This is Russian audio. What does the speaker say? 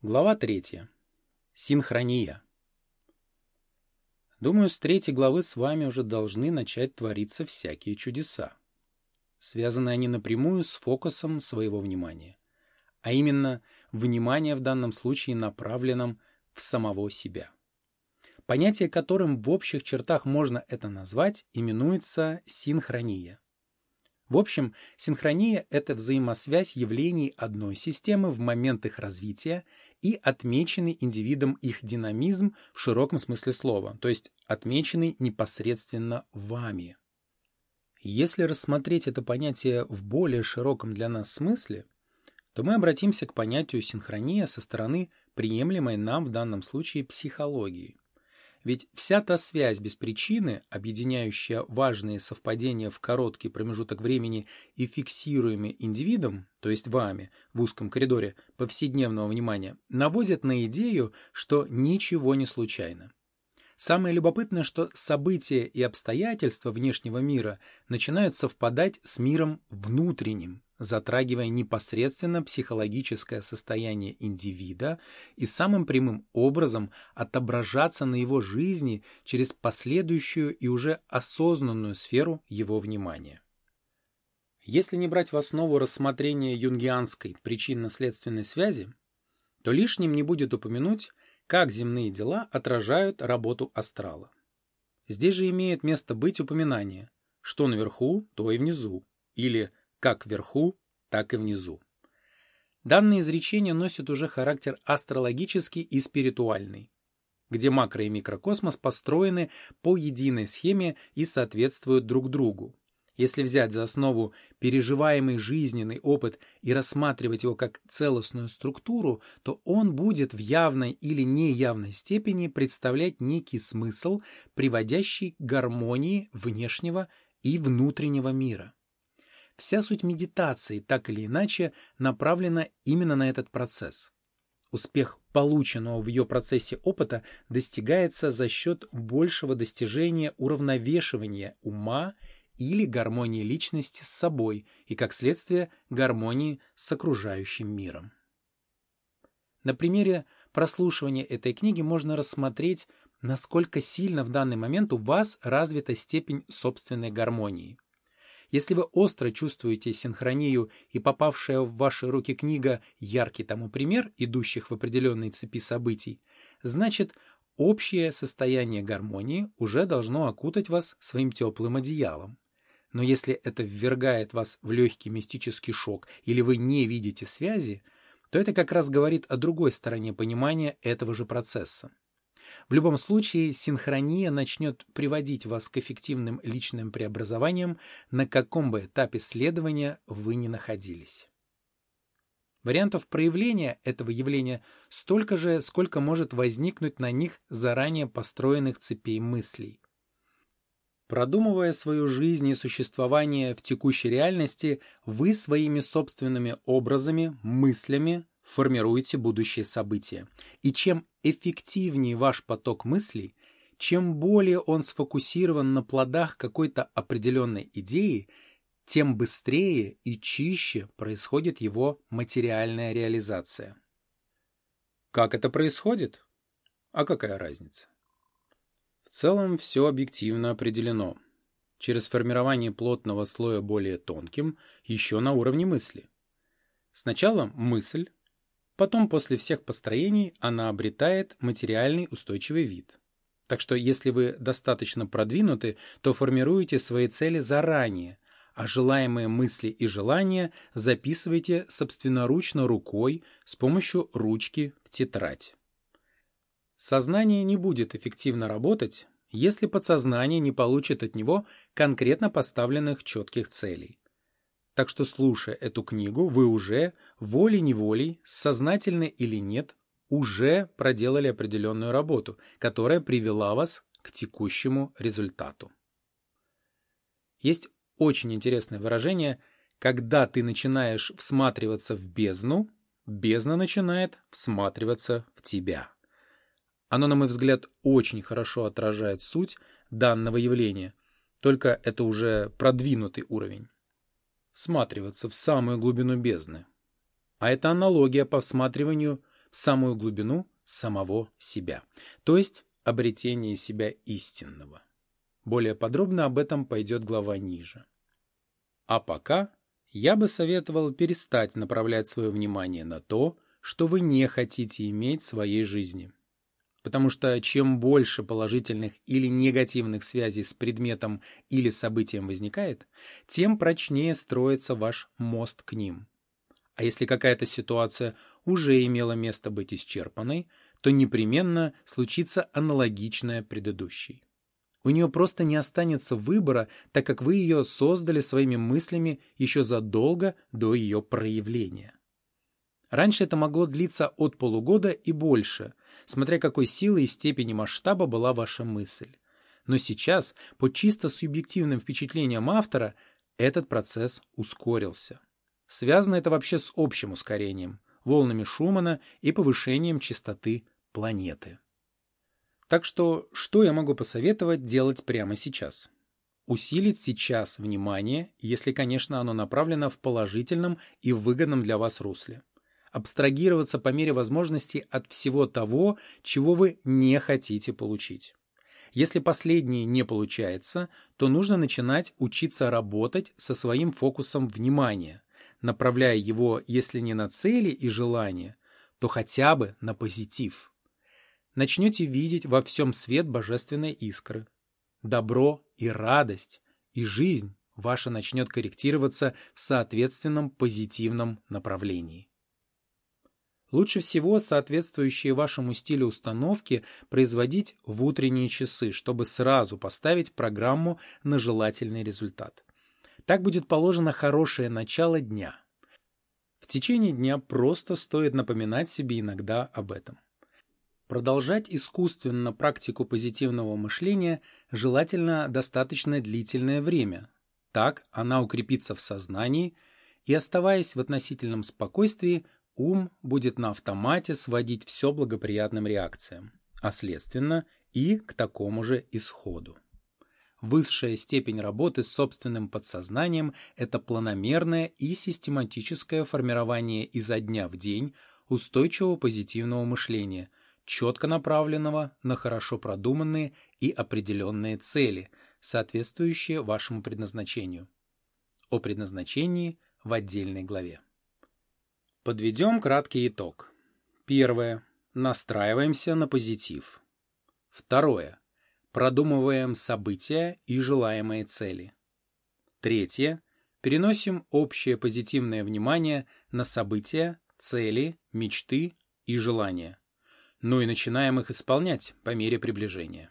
Глава третья. Синхрония. Думаю, с третьей главы с вами уже должны начать твориться всякие чудеса. Связаны они напрямую с фокусом своего внимания, а именно внимание в данном случае направленном в самого себя. Понятие, которым в общих чертах можно это назвать, именуется синхрония. В общем, синхрония — это взаимосвязь явлений одной системы в момент их развития и отмеченный индивидом их динамизм в широком смысле слова, то есть отмеченный непосредственно вами. Если рассмотреть это понятие в более широком для нас смысле, то мы обратимся к понятию синхрония со стороны приемлемой нам в данном случае психологии. Ведь вся та связь без причины, объединяющая важные совпадения в короткий промежуток времени и фиксируемый индивидом, то есть вами, в узком коридоре повседневного внимания, наводит на идею, что ничего не случайно. Самое любопытное, что события и обстоятельства внешнего мира начинают совпадать с миром внутренним, затрагивая непосредственно психологическое состояние индивида и самым прямым образом отображаться на его жизни через последующую и уже осознанную сферу его внимания. Если не брать в основу рассмотрения юнгианской причинно-следственной связи, то лишним не будет упомянуть, как земные дела отражают работу астрала. Здесь же имеет место быть упоминание, что наверху, то и внизу, или как вверху, так и внизу. Данное изречение носит уже характер астрологический и спиритуальный, где макро- и микрокосмос построены по единой схеме и соответствуют друг другу. Если взять за основу переживаемый жизненный опыт и рассматривать его как целостную структуру, то он будет в явной или неявной степени представлять некий смысл, приводящий к гармонии внешнего и внутреннего мира. Вся суть медитации, так или иначе, направлена именно на этот процесс. Успех полученного в ее процессе опыта достигается за счет большего достижения уравновешивания ума или гармонии личности с собой и, как следствие, гармонии с окружающим миром. На примере прослушивания этой книги можно рассмотреть, насколько сильно в данный момент у вас развита степень собственной гармонии – если вы остро чувствуете синхронию и попавшая в ваши руки книга яркий тому пример идущих в определенной цепи событий, значит, общее состояние гармонии уже должно окутать вас своим теплым одеялом. Но если это ввергает вас в легкий мистический шок или вы не видите связи, то это как раз говорит о другой стороне понимания этого же процесса. В любом случае, синхрония начнет приводить вас к эффективным личным преобразованиям, на каком бы этапе следования вы ни находились. Вариантов проявления этого явления столько же, сколько может возникнуть на них заранее построенных цепей мыслей. Продумывая свою жизнь и существование в текущей реальности, вы своими собственными образами, мыслями, формируете будущее события. И чем эффективнее ваш поток мыслей, чем более он сфокусирован на плодах какой-то определенной идеи, тем быстрее и чище происходит его материальная реализация. Как это происходит? А какая разница? В целом все объективно определено. Через формирование плотного слоя более тонким, еще на уровне мысли. Сначала мысль, Потом, после всех построений, она обретает материальный устойчивый вид. Так что, если вы достаточно продвинуты, то формируете свои цели заранее, а желаемые мысли и желания записывайте собственноручно рукой с помощью ручки в тетрадь. Сознание не будет эффективно работать, если подсознание не получит от него конкретно поставленных четких целей. Так что, слушая эту книгу, вы уже, волей-неволей, сознательно или нет, уже проделали определенную работу, которая привела вас к текущему результату. Есть очень интересное выражение «когда ты начинаешь всматриваться в бездну, бездна начинает всматриваться в тебя». Оно, на мой взгляд, очень хорошо отражает суть данного явления, только это уже продвинутый уровень всматриваться в самую глубину бездны. А это аналогия по всматриванию в самую глубину самого себя, то есть обретение себя истинного. Более подробно об этом пойдет глава ниже. А пока я бы советовал перестать направлять свое внимание на то, что вы не хотите иметь в своей жизни. Потому что чем больше положительных или негативных связей с предметом или событием возникает, тем прочнее строится ваш мост к ним. А если какая-то ситуация уже имела место быть исчерпанной, то непременно случится аналогичная предыдущей. У нее просто не останется выбора, так как вы ее создали своими мыслями еще задолго до ее проявления. Раньше это могло длиться от полугода и больше, смотря какой силы и степени масштаба была ваша мысль. Но сейчас, по чисто субъективным впечатлениям автора, этот процесс ускорился. Связано это вообще с общим ускорением, волнами Шумана и повышением частоты планеты. Так что, что я могу посоветовать делать прямо сейчас? Усилить сейчас внимание, если, конечно, оно направлено в положительном и выгодном для вас русле абстрагироваться по мере возможности от всего того, чего вы не хотите получить. Если последнее не получается, то нужно начинать учиться работать со своим фокусом внимания, направляя его, если не на цели и желания, то хотя бы на позитив. Начнете видеть во всем свет божественной искры. Добро и радость, и жизнь ваша начнет корректироваться в соответственном позитивном направлении. Лучше всего соответствующие вашему стилю установки производить в утренние часы, чтобы сразу поставить программу на желательный результат. Так будет положено хорошее начало дня. В течение дня просто стоит напоминать себе иногда об этом. Продолжать искусственно практику позитивного мышления желательно достаточно длительное время. Так она укрепится в сознании и, оставаясь в относительном спокойствии, ум будет на автомате сводить все благоприятным реакциям, а следственно и к такому же исходу. Высшая степень работы с собственным подсознанием – это планомерное и систематическое формирование изо дня в день устойчивого позитивного мышления, четко направленного на хорошо продуманные и определенные цели, соответствующие вашему предназначению. О предназначении в отдельной главе. Подведем краткий итог. Первое. Настраиваемся на позитив. Второе. Продумываем события и желаемые цели. Третье. Переносим общее позитивное внимание на события, цели, мечты и желания. Ну и начинаем их исполнять по мере приближения.